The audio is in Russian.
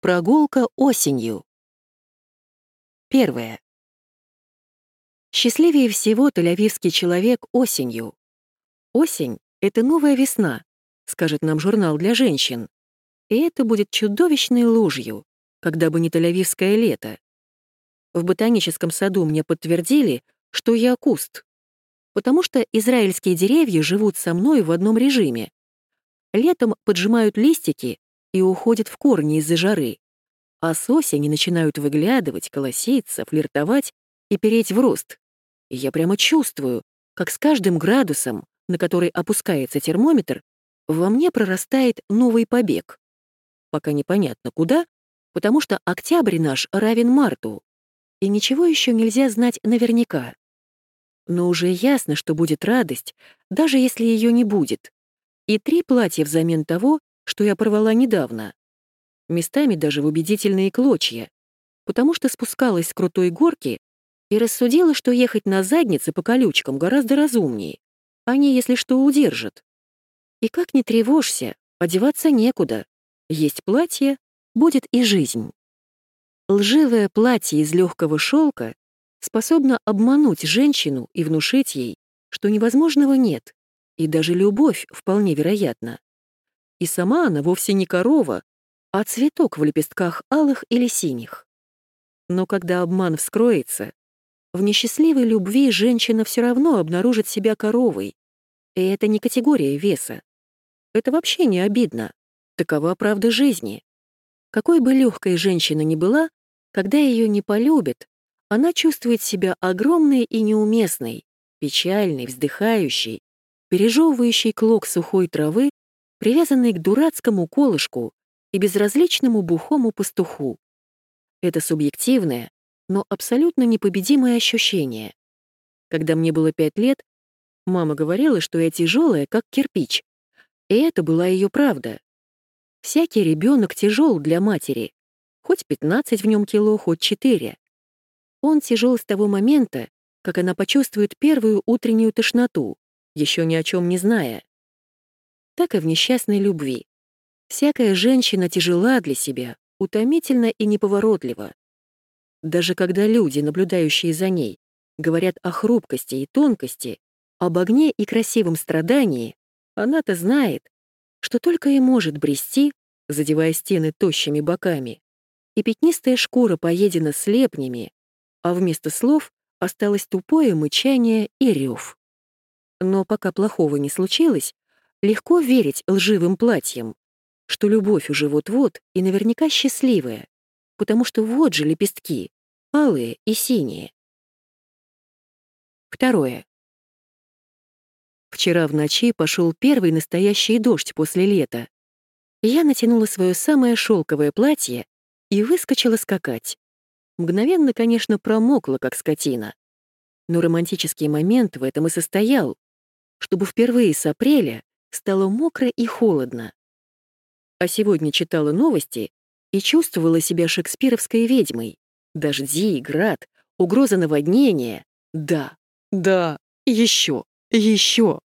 Прогулка осенью. Первое. Счастливее всего тель человек осенью. Осень — это новая весна, скажет нам журнал для женщин. И это будет чудовищной ложью, когда бы не тель лето. В ботаническом саду мне подтвердили, что я куст, потому что израильские деревья живут со мной в одном режиме. Летом поджимают листики, и уходят в корни из-за жары. А с осени начинают выглядывать, колоситься, флиртовать и переть в рост. И я прямо чувствую, как с каждым градусом, на который опускается термометр, во мне прорастает новый побег. Пока непонятно куда, потому что октябрь наш равен марту, и ничего еще нельзя знать наверняка. Но уже ясно, что будет радость, даже если ее не будет. И три платья взамен того, что я порвала недавно. Местами даже в убедительные клочья, потому что спускалась с крутой горки и рассудила, что ехать на заднице по колючкам гораздо разумнее. Они, если что, удержат. И как не тревожься, одеваться некуда. Есть платье, будет и жизнь. Лживое платье из легкого шелка способно обмануть женщину и внушить ей, что невозможного нет, и даже любовь вполне вероятна. И сама она вовсе не корова, а цветок в лепестках алых или синих. Но когда обман вскроется, в несчастливой любви женщина все равно обнаружит себя коровой. И это не категория веса. Это вообще не обидно. Такова правда жизни. Какой бы легкой женщина ни была, когда ее не полюбят, она чувствует себя огромной и неуместной, печальной, вздыхающей, пережевывающей клок сухой травы привязанный к дурацкому колышку и безразличному бухому пастуху. Это субъективное, но абсолютно непобедимое ощущение. Когда мне было пять лет, мама говорила, что я тяжелая, как кирпич. И это была ее правда. Всякий ребенок тяжел для матери. Хоть 15 в нем кило, хоть 4. Он тяжел с того момента, как она почувствует первую утреннюю тошноту, еще ни о чем не зная так и в несчастной любви. Всякая женщина тяжела для себя, утомительна и неповоротлива. Даже когда люди, наблюдающие за ней, говорят о хрупкости и тонкости, об огне и красивом страдании, она-то знает, что только и может брести, задевая стены тощими боками, и пятнистая шкура поедена слепнями, а вместо слов осталось тупое мычание и рев. Но пока плохого не случилось, Легко верить лживым платьям, что любовь уже вот-вот и наверняка счастливая, потому что вот же лепестки, алые и синие. Второе. Вчера в ночи пошел первый настоящий дождь после лета. Я натянула свое самое шелковое платье и выскочила скакать. Мгновенно, конечно, промокла, как скотина. Но романтический момент в этом и состоял, чтобы впервые с апреля стало мокро и холодно. А сегодня читала новости и чувствовала себя шекспировской ведьмой. Дожди, град, угроза наводнения. Да, да, еще, еще.